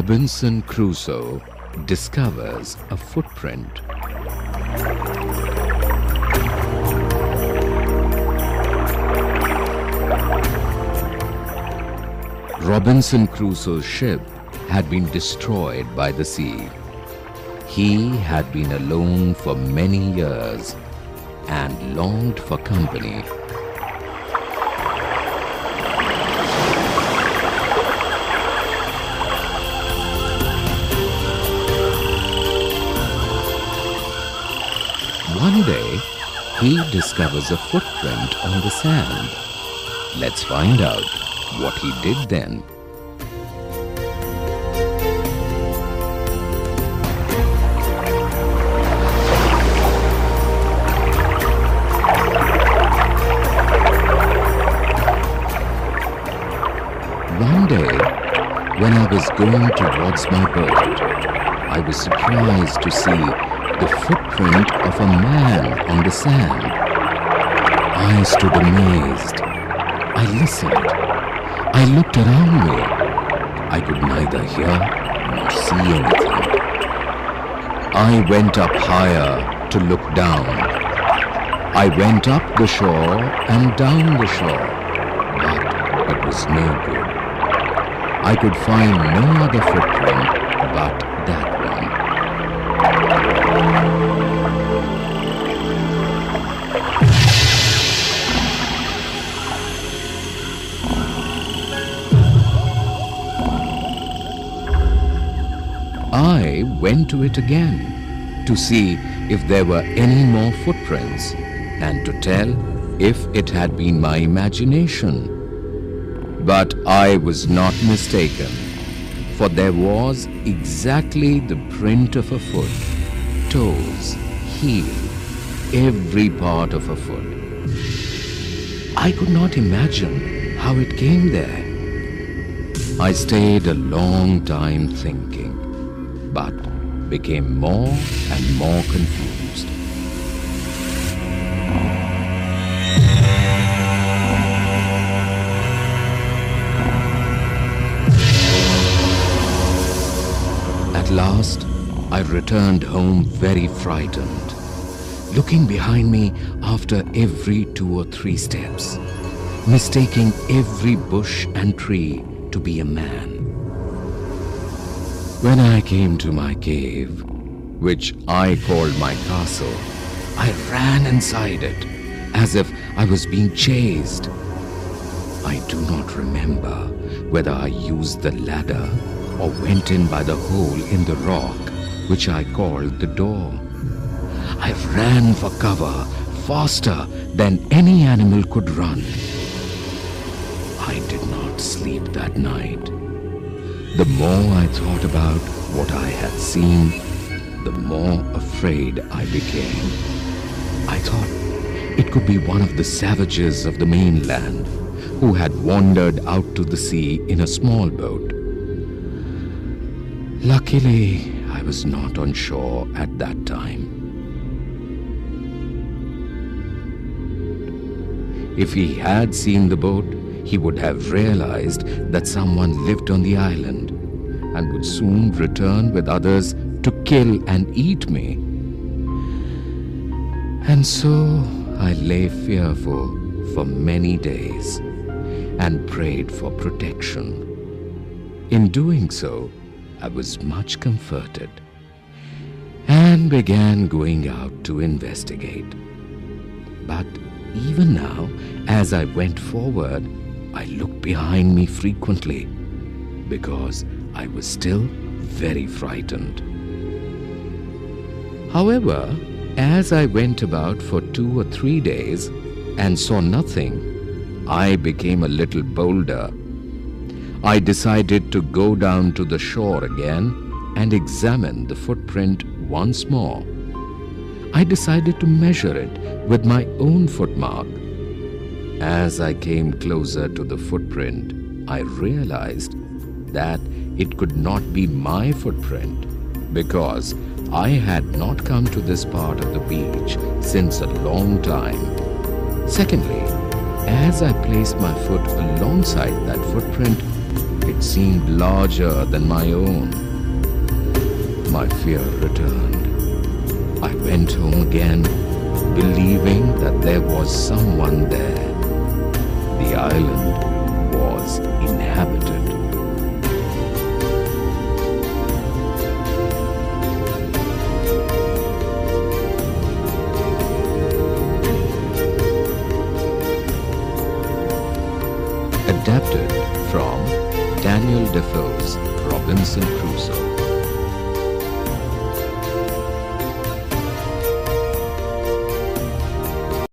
Robinson Crusoe discovers a footprint. Robinson Crusoe's ship had been destroyed by the sea. He had been alone for many years and longed for company. He discovers a footprint on the sand. Let's find out what he did then. One day, when I was going towards my boat, I was surprised to see the footprint of a man on the sand. I stood amazed. I listened. I looked around me. I could neither hear nor see anything. I went up higher to look down. I went up the shore and down the shore, but it was no good. I could find no other footprint but that I went to it again to see if there were any more footprints and to tell if it had been my imagination. But I was not mistaken, for there was exactly the print of a foot, toes, heel, every part of a foot. I could not imagine how it came there. I stayed a long time thinking, but became more and more confused. At last, I returned home very frightened, looking behind me after every two or three steps, mistaking every bush and tree to be a man. When I came to my cave, which I called my castle, I ran inside it as if I was being chased. I do not remember whether I used the ladder or went in by the hole in the rock, which I called the door. I ran for cover faster than any animal could run. I did not sleep that night. The more I thought about what I had seen, the more afraid I became. I thought it could be one of the savages of the mainland who had wandered out to the sea in a small boat. Luckily, I was not on shore at that time. If he had seen the boat, he would have realized that someone lived on the island and would soon return with others to kill and eat me. And so I lay fearful for many days and prayed for protection. In doing so, I was much comforted and began going out to investigate. But even now, as I went forward, I looked behind me frequently because I was still very frightened. However, as I went about for two or three days and saw nothing, I became a little bolder. I decided to go down to the shore again and examine the footprint once more. I decided to measure it with my own footmark. As I came closer to the footprint, I realized that it could not be my footprint because I had not come to this part of the beach since a long time. Secondly, as I placed my foot alongside that footprint, it seemed larger than my own. My fear returned. I went home again, believing that there was someone there the island was inhabited. Adapted from Daniel Defoe's Robinson Crusoe.